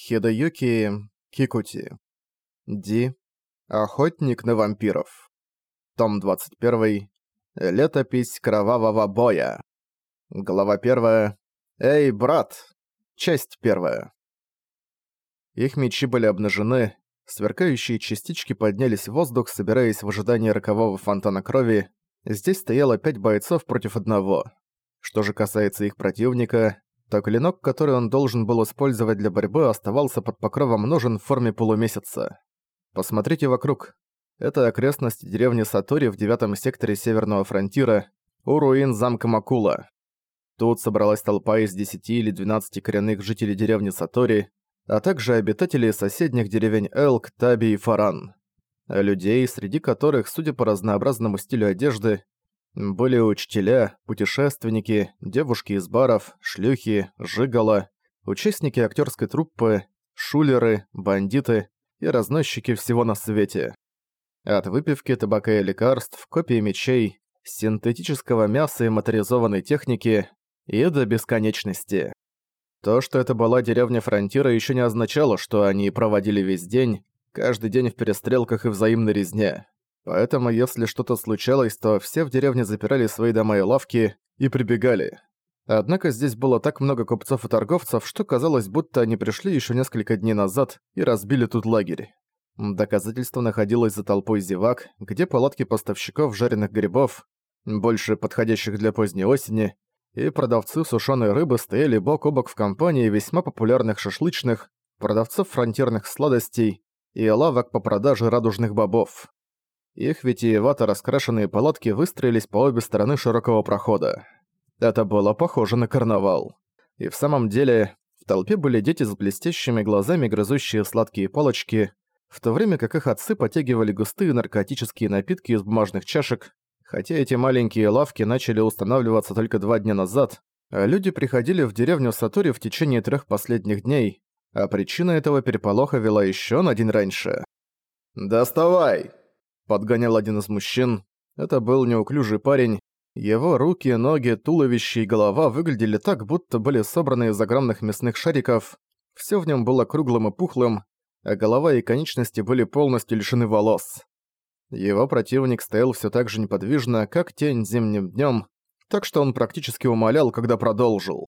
Хидаюки Кикути. Ди. Охотник на вампиров. Том 21. Летопись кровавого боя. Глава 1. Эй, брат! Часть 1. Их мечи были обнажены, сверкающие частички поднялись в воздух, собираясь в ожидании рокового фонтана крови. Здесь стояло пять бойцов против одного. Что же касается их противника, то клинок, который он должен был использовать для борьбы, оставался под покровом ножен в форме полумесяца. Посмотрите вокруг. Это окрестность деревни Сатори в девятом секторе Северного фронтира, у руин замка Макула. Тут собралась толпа из 10 или 12 коренных жителей деревни Сатори, а также обитателей соседних деревень Элк, Таби и Фаран. Людей, среди которых, судя по разнообразному стилю одежды, были учителя, путешественники, девушки из баров, шлюхи, жигала, участники актерской труппы, шулеры, бандиты и разносчики всего на свете. От выпивки, табака и лекарств, копий мечей, синтетического мяса и моторизованной техники и до бесконечности. То, что это была деревня Фронтира, еще не означало, что они проводили весь день, каждый день в перестрелках и взаимной резне. Поэтому, если что-то случалось, то все в деревне запирали свои дома и лавки и прибегали. Однако здесь было так много купцов и торговцев, что казалось, будто они пришли еще несколько дней назад и разбили тут лагерь. Доказательство находилось за толпой зевак, где палатки поставщиков жареных грибов, больше подходящих для поздней осени, и продавцы сушеной рыбы стояли бок о бок в компании весьма популярных шашлычных, продавцов фронтирных сладостей и лавок по продаже радужных бобов. Их витиевато раскрашенные палатки выстроились по обе стороны широкого прохода. Это было похоже на карнавал. И в самом деле, в толпе были дети с блестящими глазами, грызущие сладкие палочки, в то время как их отцы потягивали густые наркотические напитки из бумажных чашек, хотя эти маленькие лавки начали устанавливаться только два дня назад, а люди приходили в деревню Сатори в течение трех последних дней, а причина этого переполоха вела еще на день раньше. «Доставай!» Подгонял один из мужчин. Это был неуклюжий парень. Его руки, ноги, туловище и голова выглядели так, будто были собраны из огромных мясных шариков. Всё в нём было круглым и пухлым, а голова и конечности были полностью лишены волос. Его противник стоял всё так же неподвижно, как тень зимним днём, так что он практически умолял, когда продолжил.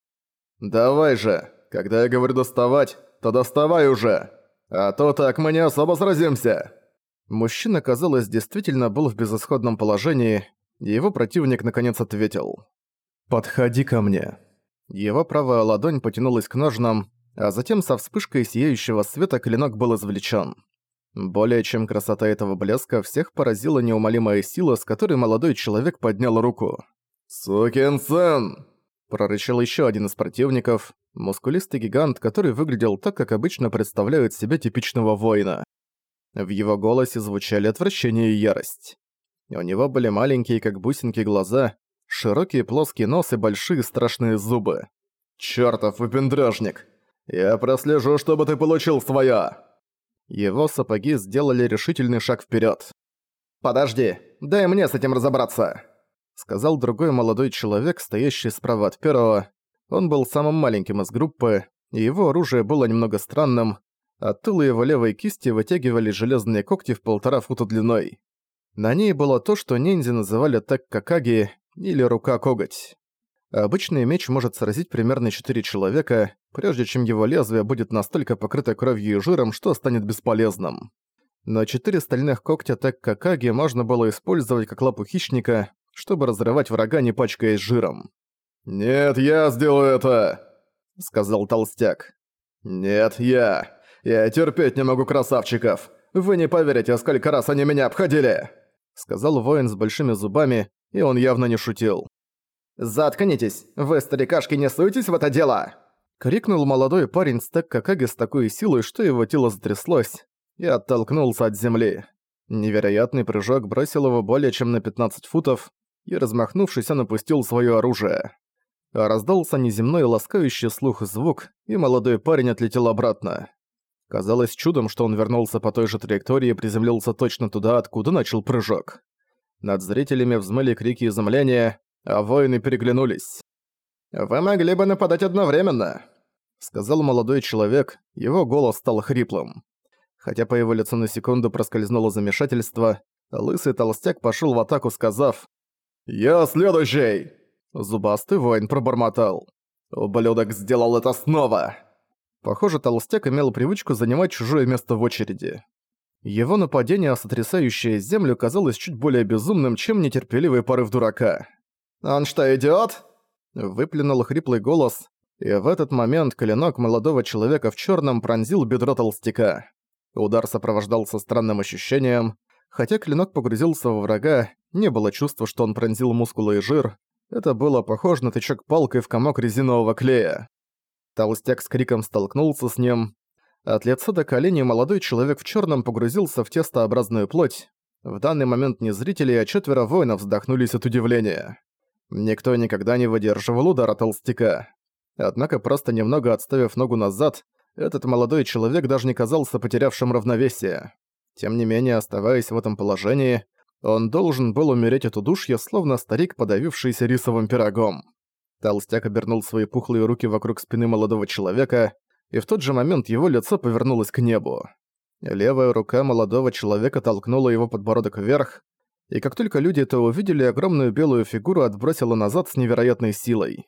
«Давай же! Когда я говорю доставать, то доставай уже! А то так мы не особо сразимся!» Мужчина, казалось, действительно был в безысходном положении, и его противник наконец ответил. «Подходи ко мне». Его правая ладонь потянулась к ножнам, а затем со вспышкой сияющего света клинок был извлечен. Более чем красота этого блеска, всех поразила неумолимая сила, с которой молодой человек поднял руку. «Сукин сын!» прорычал еще один из противников, мускулистый гигант, который выглядел так, как обычно представляют себе типичного воина. В его голосе звучали отвращение и ярость. У него были маленькие, как бусинки, глаза, широкий плоский нос и большие страшные зубы. «Чёртов выпендрёжник! Я прослежу, чтобы ты получил своё!» Его сапоги сделали решительный шаг вперёд. «Подожди, дай мне с этим разобраться!» Сказал другой молодой человек, стоящий справа от первого. Он был самым маленьким из группы, и его оружие было немного странным, от тыла его левой кисти вытягивали железные когти в полтора фута длиной. На ней было то, что ниндзя называли так-какаги или рука-коготь. Обычный меч может сразить примерно 4 человека, прежде чем его лезвие будет настолько покрыто кровью и жиром, что станет бесполезным. Но четыре стальных когтя так-какаги можно было использовать как лапу хищника, чтобы разрывать врага, не пачкаясь жиром. «Нет, я сделаю это!» — сказал толстяк. «Нет, я!» Я терпеть не могу красавчиков. Вы не поверите, сколько раз они меня обходили!» Сказал воин с большими зубами, и он явно не шутил. «Заткнитесь! Вы, старикашки, не суетесь в это дело!» Крикнул молодой парень с Какаги с такой силой, что его тело затряслось, и оттолкнулся от земли. Невероятный прыжок бросил его более чем на 15 футов, и, размахнувшись, он опустил своё оружие. Раздался неземной ласкающий слух звук, и молодой парень отлетел обратно. Казалось чудом, что он вернулся по той же траектории и приземлился точно туда, откуда начал прыжок. Над зрителями взмыли крики изумления, а воины переглянулись. «Вы могли бы нападать одновременно», — сказал молодой человек, его голос стал хриплым. Хотя по его лицу на секунду проскользнуло замешательство, лысый толстяк пошел в атаку, сказав «Я следующий!» Зубастый воин пробормотал. «Ублюдок сделал это снова!» Похоже, толстяк имел привычку занимать чужое место в очереди. Его нападение, сотрясающее землю, казалось чуть более безумным, чем нетерпеливый порыв дурака. «Он что, идиот?» Выплюнул хриплый голос, и в этот момент клинок молодого человека в черном пронзил бедро толстяка. Удар сопровождался странным ощущением. Хотя клинок погрузился во врага, не было чувства, что он пронзил мускулы и жир. Это было похоже на тычок палкой в комок резинового клея. Толстяк с криком столкнулся с ним. От лица до коленей молодой человек в черном погрузился в тестообразную плоть. В данный момент не зрители, а четверо воинов вздохнулись от удивления. Никто никогда не выдерживал удара толстяка. Однако просто немного отставив ногу назад, этот молодой человек даже не казался потерявшим равновесие. Тем не менее, оставаясь в этом положении, он должен был умереть от удушья, словно старик, подавившийся рисовым пирогом. Толстяк обернул свои пухлые руки вокруг спины молодого человека, и в тот же момент его лицо повернулось к небу. Левая рука молодого человека толкнула его подбородок вверх, и как только люди это увидели, огромную белую фигуру отбросила назад с невероятной силой.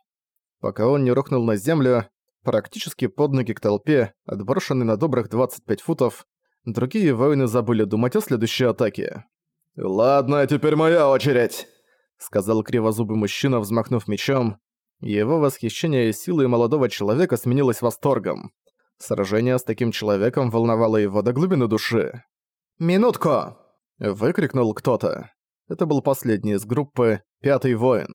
Пока он не рухнул на землю, практически под ноги к толпе, отброшенный на добрых 25 футов, другие воины забыли думать о следующей атаке. «Ладно, теперь моя очередь», — сказал кривозубый мужчина, взмахнув мечом. Его восхищение силой молодого человека сменилось восторгом. Сражение с таким человеком волновало его до глубины души. «Минутку!» — выкрикнул кто-то. Это был последний из группы «Пятый воин».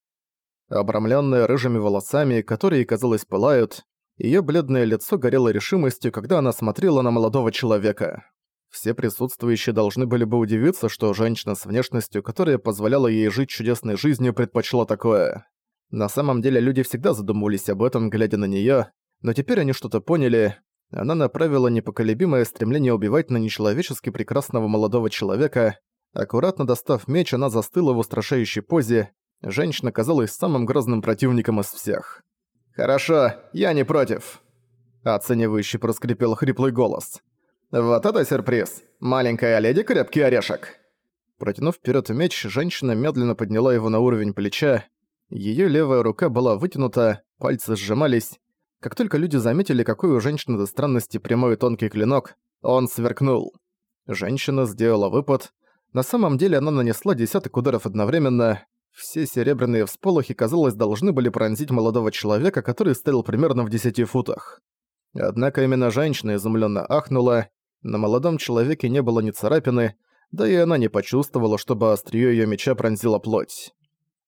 Обрамленная рыжими волосами, которые, казалось, пылают, ее бледное лицо горело решимостью, когда она смотрела на молодого человека. Все присутствующие должны были бы удивиться, что женщина с внешностью, которая позволяла ей жить чудесной жизнью, предпочла такое. На самом деле люди всегда задумывались об этом, глядя на неё, но теперь они что-то поняли. Она направила непоколебимое стремление убивать на нечеловечески прекрасного молодого человека. Аккуратно достав меч, она застыла в устрашающей позе, Женщина казалась самым грозным противником из всех. «Хорошо, я не против», — оценивающий проскрипел хриплый голос. «Вот это сюрприз! Маленькая леди крепкий орешек!» Протянув вперед меч, женщина медленно подняла его на уровень плеча. Ее левая рука была вытянута, пальцы сжимались. Как только люди заметили, какой у женщины до странности прямой и тонкий клинок, он сверкнул. Женщина сделала выпад. На самом деле она нанесла десяток ударов одновременно, все серебряные всполохи, казалось, должны были пронзить молодого человека, который стоял примерно в десяти футах. Однако именно женщина изумленно ахнула, на молодом человеке не было ни царапины, да и она не почувствовала, чтобы острие ее меча пронзило плоть.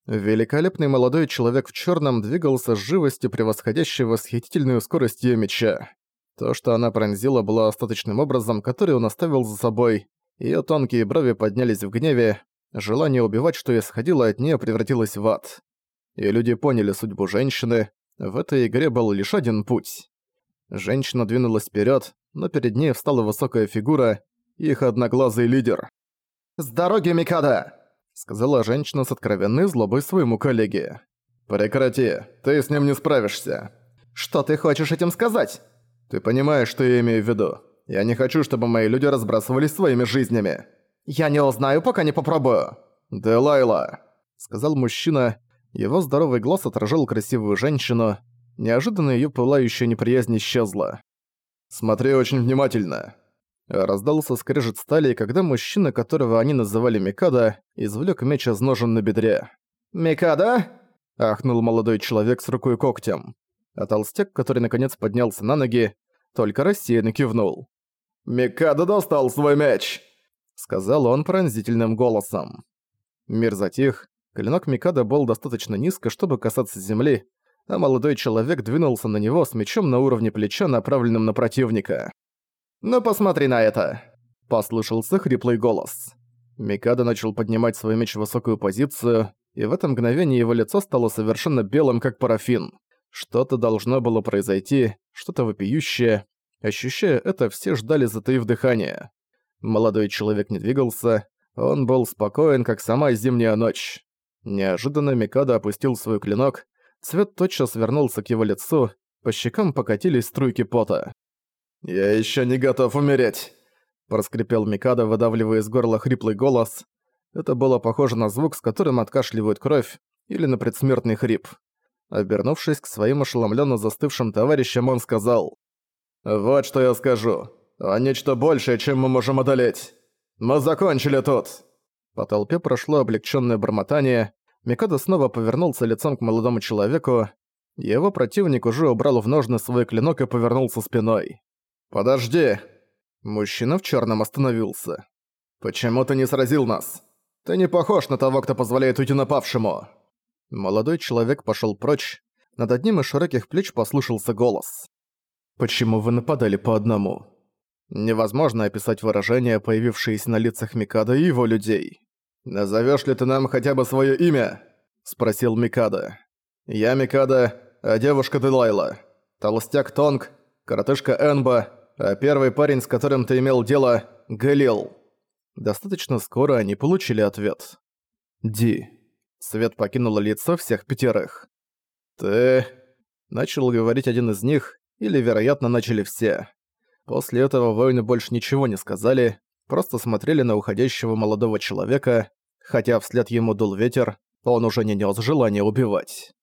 Великолепный молодой человек в черном двигался с живостью, превосходящей восхитительную скорость ее меча. То, что она пронзила, было остаточным образом, который он оставил за собой. Ее тонкие брови поднялись в гневе, Желание убивать, что исходило от нее, превратилось в ад. И люди поняли судьбу женщины. В этой игре был лишь один путь. Женщина двинулась вперед, но перед ней встала высокая фигура, их одноглазый лидер. «С дороги, Микада!» — сказала женщина с откровенной злобой своему коллеге. «Прекрати, ты с ним не справишься». «Что ты хочешь этим сказать?» «Ты понимаешь, что я имею в виду. Я не хочу, чтобы мои люди разбрасывались своими жизнями». «Я не узнаю, пока не попробую». «Делайла», — сказал мужчина. Его здоровый глаз отражал красивую женщину. Неожиданно её пылающая неприязнь исчезла. «Смотри очень внимательно». Раздался скрежет стали, когда мужчина, которого они называли Микада, извлек меч из ножен на бедре. «Микада?» — ахнул молодой человек с рукой когтем. А толстяк, который наконец поднялся на ноги, только рассеянно кивнул. «Микада достал свой меч!» сказал он пронзительным голосом. Мир затих, клинок Микада был достаточно низко, чтобы касаться земли, а молодой человек двинулся на него с мечом на уровне плеча, направленным на противника. «Ну посмотри на это!» – послышался хриплый голос. Микада начал поднимать свой меч в высокую позицию, и в это мгновение его лицо стало совершенно белым, как парафин. Что-то должно было произойти, что-то вопиющее. Ощущая это, все ждали, затаив дыхание. Молодой человек не двигался, он был спокоен, как сама зимняя ночь. Неожиданно Микадо опустил свой клинок, цвет тотчас вернулся к его лицу, По щекам покатились струйки пота. «Я ещё не готов умереть!» Проскрипел Микадо, выдавливая из горла хриплый голос. Это было похоже на звук, с которым откашливают кровь, или на предсмертный хрип. Обернувшись к своим ошеломленно застывшим товарищам, он сказал. «Вот что я скажу. А нечто большее, чем мы можем одолеть. Мы закончили тут!» По толпе прошло облегченное бормотание. Микадо снова повернулся лицом к молодому человеку. Его противник уже убрал в ножны свой клинок и повернулся спиной. «Подожди!» Мужчина в черном остановился. «Почему ты не сразил нас? Ты не похож на того, кто позволяет уйти напавшему!» Молодой человек пошел прочь. Над одним из широких плеч послышался голос. «Почему вы нападали по одному?» Невозможно описать выражения, появившиеся на лицах Микада и его людей. «Назовёшь ли ты нам хотя бы своё имя?» – спросил Микада. «Я Микада, а девушка Делайла. Толстяк Тонг, коротышка Энба, а первый парень, с которым ты имел дело – Галил». Достаточно скоро они получили ответ. «Ди». Свет покинуло лицо всех пятерых. «Ты...» – начал говорить один из них, или, вероятно, начали все. После этого воины больше ничего не сказали, просто смотрели на уходящего молодого человека, хотя вслед ему дул ветер, он уже не нес желания убивать.